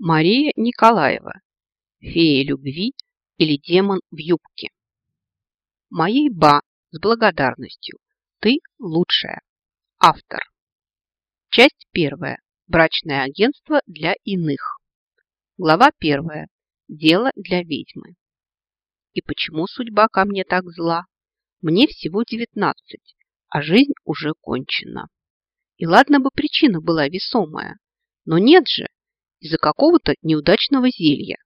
Мария Николаева. Фея любви или демон в юбке. Моей ба с благодарностью. Ты лучшая. Автор. Часть первая. Брачное агентство для иных. Глава первая. Дело для ведьмы. И почему судьба ко мне так зла? Мне всего девятнадцать, а жизнь уже кончена. И ладно бы причина была весомая, но нет же, из-за какого-то неудачного зелья.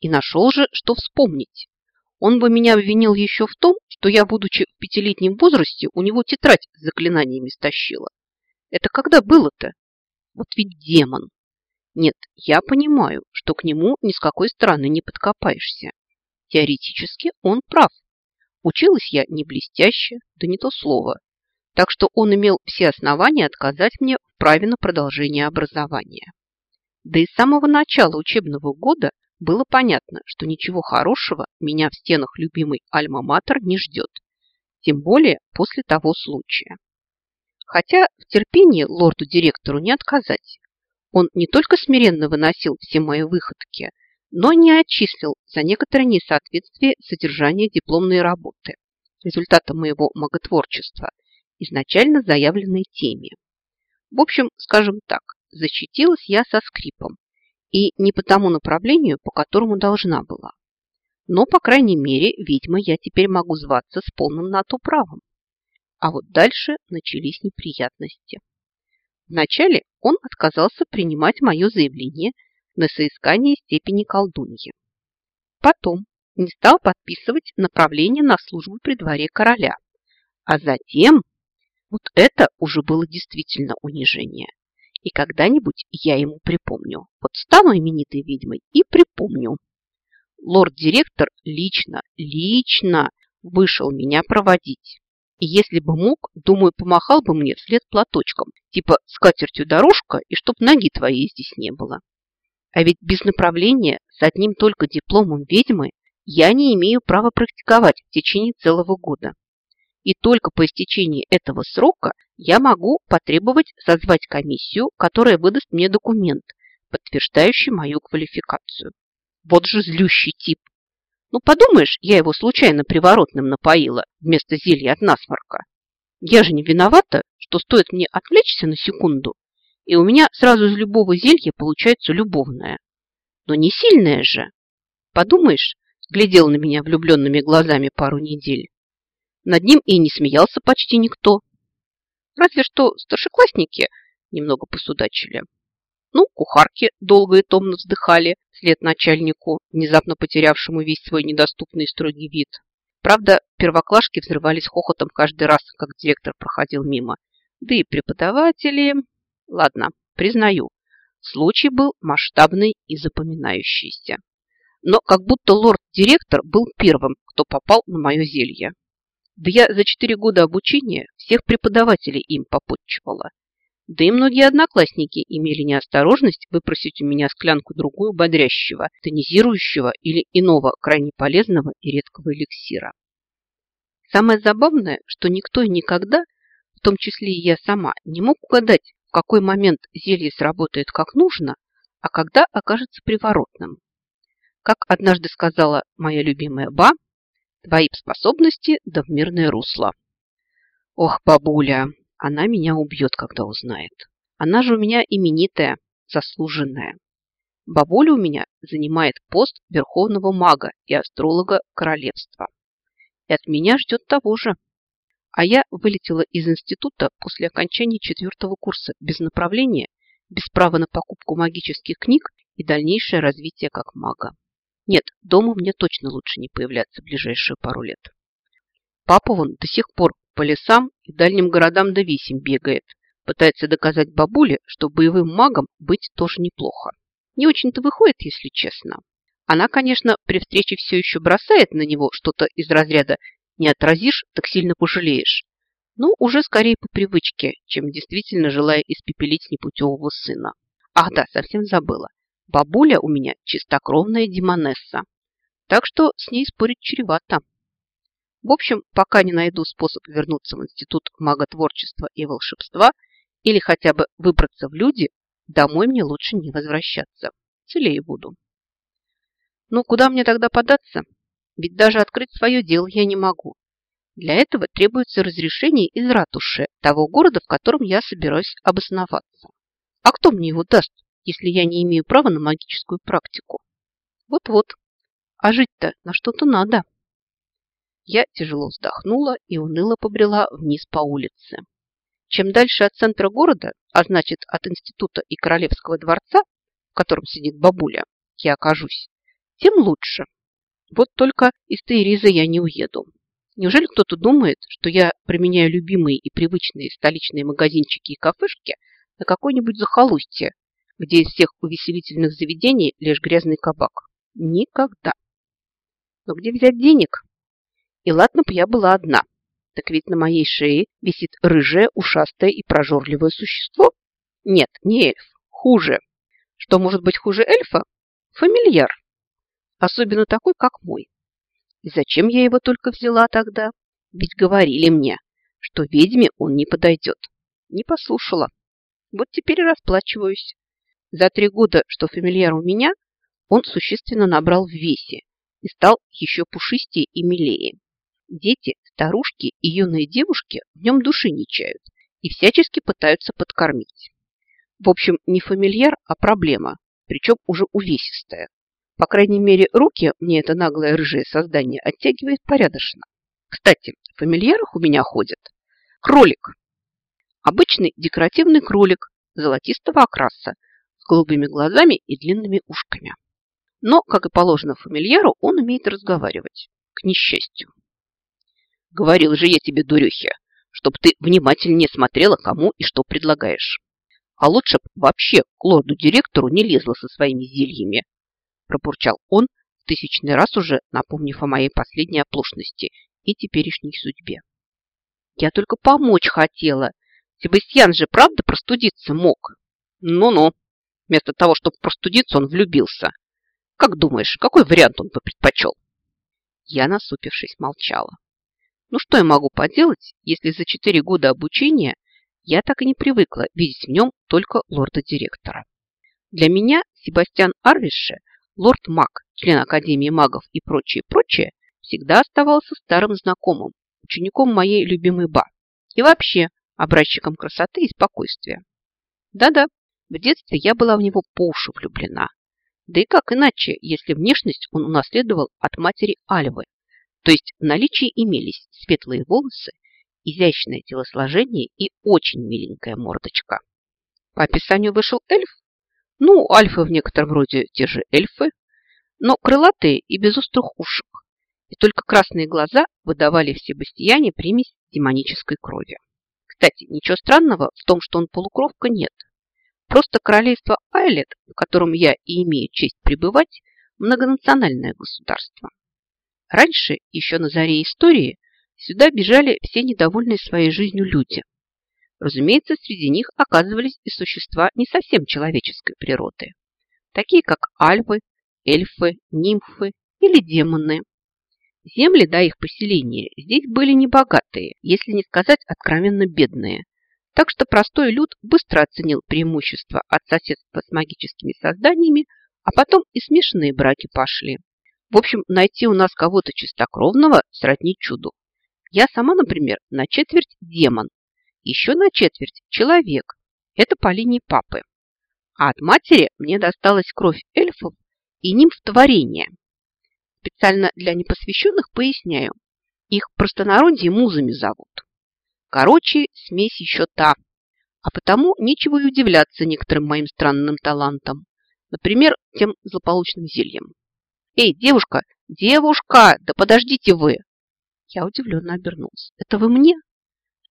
И нашел же, что вспомнить. Он бы меня обвинил еще в том, что я, будучи в пятилетнем возрасте, у него тетрадь с заклинаниями стащила. Это когда было-то? Вот ведь демон. Нет, я понимаю, что к нему ни с какой стороны не подкопаешься. Теоретически он прав. Училась я не блестяще, да не то слово. Так что он имел все основания отказать мне в праве на продолжение образования. Да и с самого начала учебного года было понятно, что ничего хорошего меня в стенах любимой Альма-Матер не ждет. Тем более после того случая. Хотя в терпении лорду-директору не отказать. Он не только смиренно выносил все мои выходки, но не отчислил за некоторое несоответствие содержания дипломной работы, результата моего маготворчества, изначально заявленной теме. В общем, скажем так, защитилась я со скрипом и не по тому направлению, по которому должна была. Но, по крайней мере, ведьма я теперь могу зваться с полным на то правом. А вот дальше начались неприятности. Вначале он отказался принимать мое заявление на соискание степени колдуньи. Потом не стал подписывать направление на службу при дворе короля. А затем, вот это уже было действительно унижение. И когда-нибудь я ему припомню. Вот стану именитой ведьмой и припомню. Лорд-директор лично, лично вышел меня проводить. И если бы мог, думаю, помахал бы мне вслед платочком, типа скатертью дорожка, и чтоб ноги твоей здесь не было. А ведь без направления с одним только дипломом ведьмы я не имею права практиковать в течение целого года. И только по истечении этого срока я могу потребовать созвать комиссию, которая выдаст мне документ, подтверждающий мою квалификацию. Вот же злющий тип. Ну, подумаешь, я его случайно приворотным напоила вместо зелья от насморка. Я же не виновата, что стоит мне отвлечься на секунду, и у меня сразу из любого зелья получается любовное. Но не сильное же. Подумаешь, глядел на меня влюбленными глазами пару недель. Над ним и не смеялся почти никто. Разве что старшеклассники немного посудачили. Ну, кухарки долго и томно вздыхали вслед начальнику, внезапно потерявшему весь свой недоступный строгий вид. Правда, первоклашки взрывались хохотом каждый раз, как директор проходил мимо. Да и преподаватели... Ладно, признаю, случай был масштабный и запоминающийся. Но как будто лорд-директор был первым, кто попал на мое зелье. Да я за четыре года обучения всех преподавателей им попотчевала. Да и многие одноклассники имели неосторожность выпросить у меня склянку-другую бодрящего, тонизирующего или иного крайне полезного и редкого эликсира. Самое забавное, что никто и никогда, в том числе и я сама, не мог угадать, в какой момент зелье сработает как нужно, а когда окажется приворотным. Как однажды сказала моя любимая Ба, Твои способности да в мирное русло. Ох, бабуля, она меня убьет, когда узнает. Она же у меня именитая, заслуженная. Бабуля у меня занимает пост верховного мага и астролога королевства. И от меня ждет того же. А я вылетела из института после окончания четвертого курса без направления, без права на покупку магических книг и дальнейшее развитие как мага. Нет, дома мне точно лучше не появляться в ближайшие пару лет. Папа вон до сих пор по лесам и дальним городам до висим бегает. Пытается доказать бабуле, что боевым магом быть тоже неплохо. Не очень-то выходит, если честно. Она, конечно, при встрече все еще бросает на него что-то из разряда «не отразишь, так сильно пожалеешь». Но уже скорее по привычке, чем действительно желая испепелить непутевого сына. Ах да, совсем забыла. Бабуля у меня чистокровная демонесса, так что с ней спорить чревато. В общем, пока не найду способ вернуться в Институт маготворчества и волшебства или хотя бы выбраться в люди, домой мне лучше не возвращаться. целее буду. Ну, куда мне тогда податься? Ведь даже открыть свое дело я не могу. Для этого требуется разрешение из ратуши того города, в котором я собираюсь обосноваться. А кто мне его даст, если я не имею права на магическую практику? Вот-вот. А жить-то на что-то надо. Я тяжело вздохнула и уныло побрела вниз по улице. Чем дальше от центра города, а значит от института и королевского дворца, в котором сидит бабуля, я окажусь, тем лучше. Вот только из Тейриза я не уеду. Неужели кто-то думает, что я применяю любимые и привычные столичные магазинчики и кафешки на какой-нибудь захолустье, где из всех увеселительных заведений лишь грязный кабак? Никогда. Но где взять денег? И ладно бы я была одна. Так ведь на моей шее висит рыжее, ушастое и прожорливое существо. Нет, не эльф. Хуже. Что может быть хуже эльфа? Фамильяр. Особенно такой, как мой. И зачем я его только взяла тогда? Ведь говорили мне, что ведьме он не подойдет. Не послушала. Вот теперь расплачиваюсь. За три года, что фамильяр у меня, он существенно набрал в весе и стал еще пушистее и милее. Дети, старушки и юные девушки в нем души не чают и всячески пытаются подкормить. В общем, не фамильяр, а проблема, причем уже увесистая. По крайней мере, руки мне это наглое рыжее создание оттягивает порядочно. Кстати, в фамильярах у меня ходит кролик. Обычный декоративный кролик золотистого окраса голубыми глазами и длинными ушками. Но, как и положено фамильяру, он умеет разговаривать. К несчастью. Говорил же я тебе, дурехи, чтоб ты внимательнее смотрела, кому и что предлагаешь. А лучше б вообще к лорду-директору не лезла со своими зельями, пробурчал он, в тысячный раз уже напомнив о моей последней оплошности и теперешней судьбе. Я только помочь хотела. Себастьян же правда простудиться мог? Ну-ну. Вместо того, чтобы простудиться, он влюбился. Как думаешь, какой вариант он бы предпочел? Я, насупившись, молчала. Ну что я могу поделать, если за четыре года обучения я так и не привыкла видеть в нем только лорда-директора. Для меня Себастьян Арвише – лорд-маг, член Академии магов и прочее, прочее, всегда оставался старым знакомым, учеником моей любимой Ба и вообще образчиком красоты и спокойствия. Да-да, в детстве я была в него по уши влюблена. Да и как иначе, если внешность он унаследовал от матери Альвы, то есть в наличии имелись светлые волосы, изящное телосложение и очень миленькая мордочка. По описанию вышел эльф, ну, альфы в некотором роде те же эльфы, но крылатые и без острых ушек. И только красные глаза выдавали в Себастьяне примесь демонической крови. Кстати, ничего странного в том, что он полукровка, нет. Просто королевство Айлет, в котором я и имею честь пребывать, многонациональное государство. Раньше, еще на заре истории, сюда бежали все недовольные своей жизнью люди – Разумеется, среди них оказывались и существа не совсем человеческой природы, такие как альвы, эльфы, нимфы или демоны. Земли до их поселения здесь были небогатые, если не сказать откровенно бедные, так что простой люд быстро оценил преимущество от соседства с магическими созданиями, а потом и смешанные браки пошли. В общем, найти у нас кого-то чистокровного сродни чуду. Я сама, например, на четверть демон, еще на четверть человек. Это по линии папы. А от матери мне досталась кровь эльфов и нимф творения. Специально для непосвященных поясняю. Их простонародье музами зовут. Короче, смесь еще та. А потому нечего и удивляться некоторым моим странным талантам. Например, тем злополучным зельем. «Эй, девушка! Девушка! Да подождите вы!» Я удивленно обернулся. «Это вы мне?»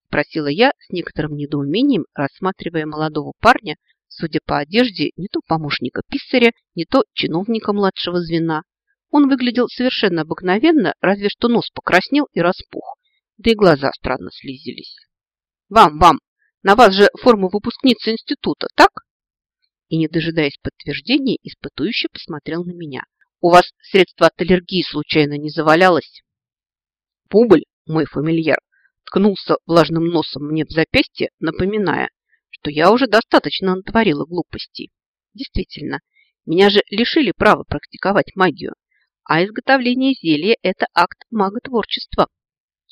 Спросила я с некоторым недоумением, рассматривая молодого парня, судя по одежде, не то помощника писаря, не то чиновника младшего звена. Он выглядел совершенно обыкновенно, разве что нос покраснел и распух, да и глаза странно слизились. «Вам, вам! На вас же форма выпускницы института, так?» И, не дожидаясь подтверждения, испытующий посмотрел на меня. «У вас средство от аллергии случайно не завалялось?» Публь, мой фамильяр, ткнулся влажным носом мне в запястье, напоминая, что я уже достаточно натворила глупостей. Действительно, Меня же лишили права практиковать магию, а изготовление зелья – это акт маготворчества.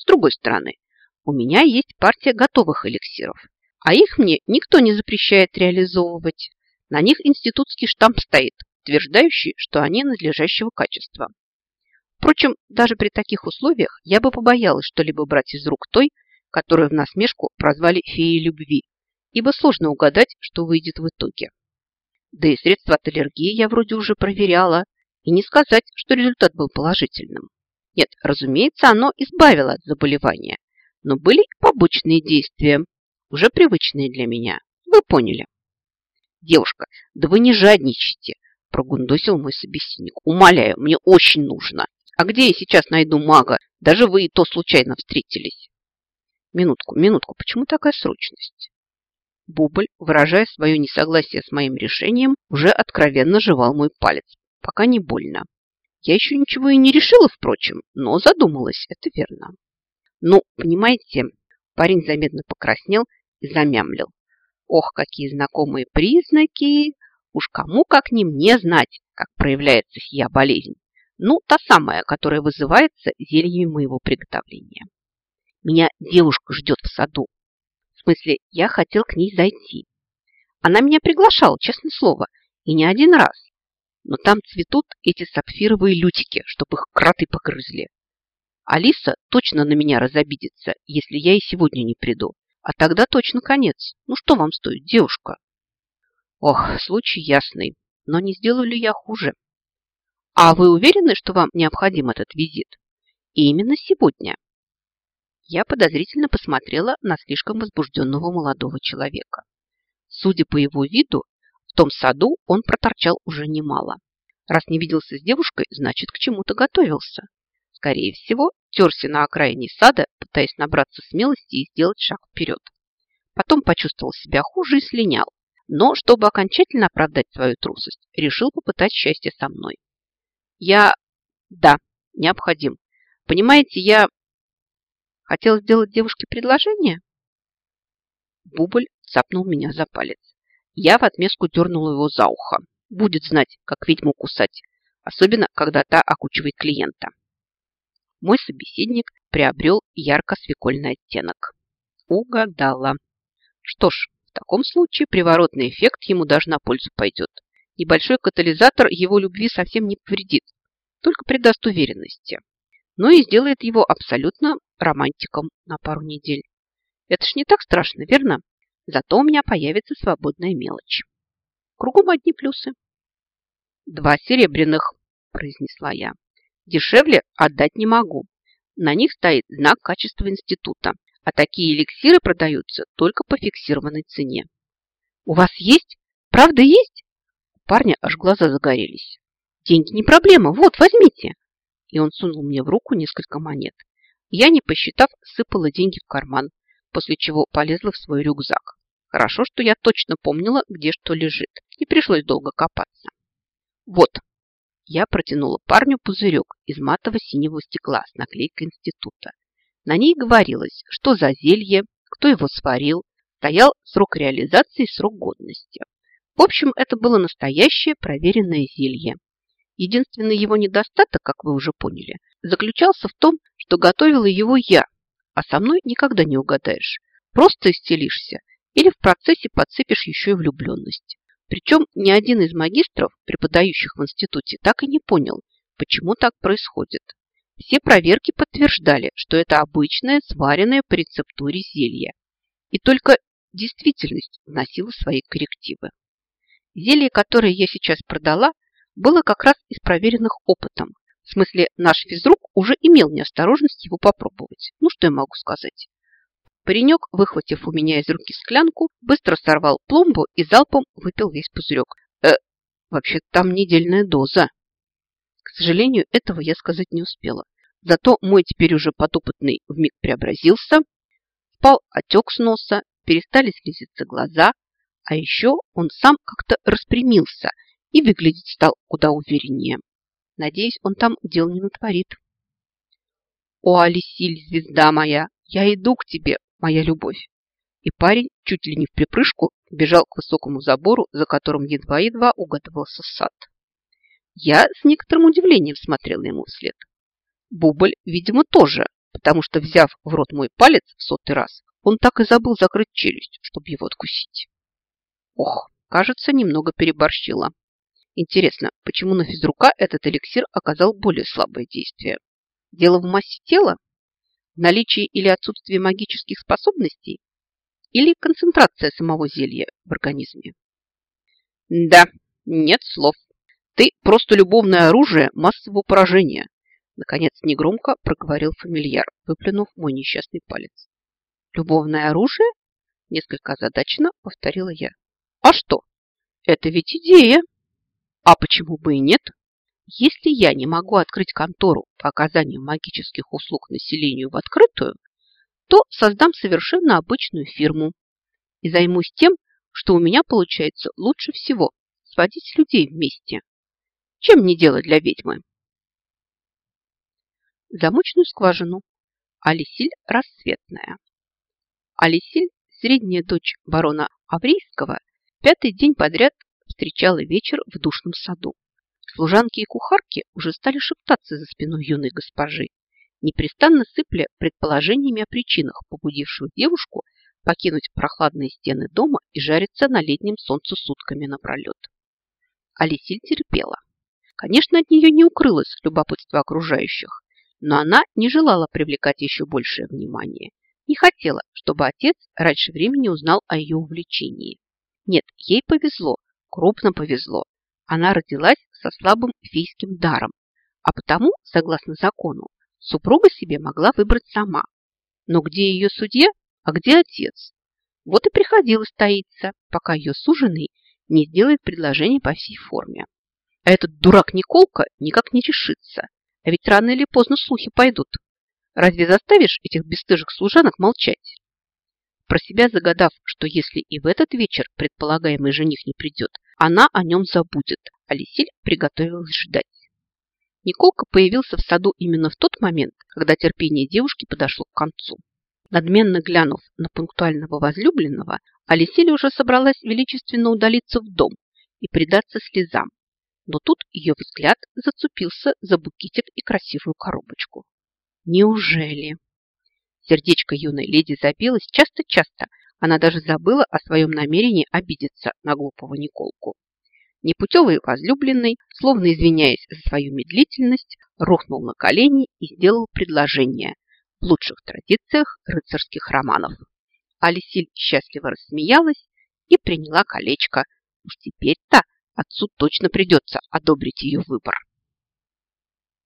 С другой стороны, у меня есть партия готовых эликсиров, а их мне никто не запрещает реализовывать. На них институтский штамп стоит, утверждающий, что они надлежащего качества. Впрочем, даже при таких условиях я бы побоялась что-либо брать из рук той, которую в насмешку прозвали феей любви, ибо сложно угадать, что выйдет в итоге. Да и средства от аллергии я вроде уже проверяла, и не сказать, что результат был положительным. Нет, разумеется, оно избавило от заболевания, но были и побочные действия, уже привычные для меня. Вы поняли. Девушка, да вы не жадничайте, прогундосил мой собеседник. Умоляю, мне очень нужно. А где я сейчас найду мага? Даже вы и то случайно встретились. Минутку, минутку, почему такая срочность? Бубль, выражая свое несогласие с моим решением, уже откровенно жевал мой палец, пока не больно. Я еще ничего и не решила, впрочем, но задумалась, это верно. Ну, понимаете, парень заметно покраснел и замямлил. Ох, какие знакомые признаки! Уж кому, как не мне, знать, как проявляется сия болезнь. Ну, та самая, которая вызывается зельями моего приготовления. Меня девушка ждет в саду. В смысле, я хотел к ней зайти. Она меня приглашала, честное слово, и не один раз. Но там цветут эти сапфировые лютики, чтобы их кроты погрызли. Алиса точно на меня разобидится, если я и сегодня не приду. А тогда точно конец. Ну что вам стоит, девушка? Ох, случай ясный. Но не сделаю ли я хуже? А вы уверены, что вам необходим этот визит? И именно сегодня. Я подозрительно посмотрела на слишком возбужденного молодого человека. Судя по его виду, в том саду он проторчал уже немало. Раз не виделся с девушкой, значит, к чему-то готовился. Скорее всего, терся на окраине сада, пытаясь набраться смелости и сделать шаг вперед. Потом почувствовал себя хуже и слинял. Но, чтобы окончательно оправдать свою трусость, решил попытать счастье со мной. Я... Да, необходим. Понимаете, я Хотел сделать девушке предложение? Бубль цапнул меня за палец. Я в отместку дернула его за ухо. Будет знать, как ведьму кусать, особенно когда та окучивает клиента. Мой собеседник приобрел ярко-свекольный оттенок. Угадала. Что ж, в таком случае приворотный эффект ему даже на пользу пойдет. Небольшой катализатор его любви совсем не повредит, только придаст уверенности но и сделает его абсолютно романтиком на пару недель. Это ж не так страшно, верно? Зато у меня появится свободная мелочь. Кругом одни плюсы. Два серебряных, произнесла я. Дешевле отдать не могу. На них стоит знак качества института, а такие эликсиры продаются только по фиксированной цене. У вас есть? Правда есть? У парня аж глаза загорелись. Деньги не проблема, вот, возьмите и он сунул мне в руку несколько монет. Я, не посчитав, сыпала деньги в карман, после чего полезла в свой рюкзак. Хорошо, что я точно помнила, где что лежит. Не пришлось долго копаться. Вот. Я протянула парню пузырек из матово-синего стекла с наклейкой института. На ней говорилось, что за зелье, кто его сварил, стоял срок реализации и срок годности. В общем, это было настоящее проверенное зелье, Единственный его недостаток, как вы уже поняли, заключался в том, что готовила его я, а со мной никогда не угадаешь. Просто исцелишься или в процессе подцепишь еще и влюбленность. Причем ни один из магистров, преподающих в институте, так и не понял, почему так происходит. Все проверки подтверждали, что это обычное, сваренное по рецептуре зелье. И только действительность вносила свои коррективы. Зелье, которое я сейчас продала, было как раз из проверенных опытом. В смысле, наш физрук уже имел неосторожность его попробовать. Ну, что я могу сказать? Паренек, выхватив у меня из руки склянку, быстро сорвал пломбу и залпом выпил весь пузырек. Э, вообще там недельная доза. К сожалению, этого я сказать не успела. Зато мой теперь уже подопытный вмиг преобразился, спал отек с носа, перестали слезиться глаза, а еще он сам как-то распрямился – и выглядеть стал куда увереннее. Надеюсь, он там дел не натворит. «О, Алисиль, звезда моя, я иду к тебе, моя любовь!» И парень чуть ли не в припрыжку бежал к высокому забору, за которым едва-едва угадывался сад. Я с некоторым удивлением смотрела ему вслед. Бубль, видимо, тоже, потому что, взяв в рот мой палец в сотый раз, он так и забыл закрыть челюсть, чтобы его откусить. Ох, кажется, немного переборщила. Интересно, почему на физрука этот эликсир оказал более слабое действие? Дело в массе тела? В наличии или отсутствии магических способностей? Или концентрация самого зелья в организме? Да, нет слов. Ты просто любовное оружие массового поражения. Наконец негромко проговорил фамильяр, выплюнув мой несчастный палец. Любовное оружие? Несколько озадаченно повторила я. А что? Это ведь идея. А почему бы и нет? Если я не могу открыть контору по оказанию магических услуг населению в открытую, то создам совершенно обычную фирму и займусь тем, что у меня получается лучше всего – сводить людей вместе. Чем не дело для ведьмы? Замочную скважину. Алисиль рассветная. Алисиль, средняя дочь барона Аврийского, пятый день подряд встречала вечер в душном саду. Служанки и кухарки уже стали шептаться за спиной юной госпожи, непрестанно сыпля предположениями о причинах, побудивших девушку покинуть прохладные стены дома и жариться на летнем солнце сутками напролет. Алисиль терпела. Конечно, от нее не укрылось любопытство окружающих, но она не желала привлекать еще большее внимание. Не хотела, чтобы отец раньше времени узнал о ее увлечении. Нет, ей повезло, крупно повезло. Она родилась со слабым фейским даром, а потому, согласно закону, Супруга себе могла выбрать сама. Но где ее судья, а где отец? Вот и приходилось таиться, пока ее суженый не сделает предложение по всей форме. А этот дурак Николка никак не решится. А ведь рано или поздно слухи пойдут. Разве заставишь этих бесстыжих служанок молчать? Про себя загадав, что если и в этот вечер предполагаемый жених не придет, она о нем забудет, Алисиль приготовилась ждать. Николка появился в саду именно в тот момент, когда терпение девушки подошло к концу. Надменно глянув на пунктуального возлюбленного, Алиселя уже собралась величественно удалиться в дом и предаться слезам. Но тут ее взгляд зацепился за букетик и красивую коробочку. Неужели? Сердечко юной леди забилось часто-часто. Она даже забыла о своем намерении обидеться на глупого Николку. Непутевый возлюбленный, словно извиняясь за свою медлительность, рухнул на колени и сделал предложение в лучших традициях рыцарских романов. Алисиль счастливо рассмеялась и приняла колечко. Уж теперь-то отцу точно придется одобрить ее выбор.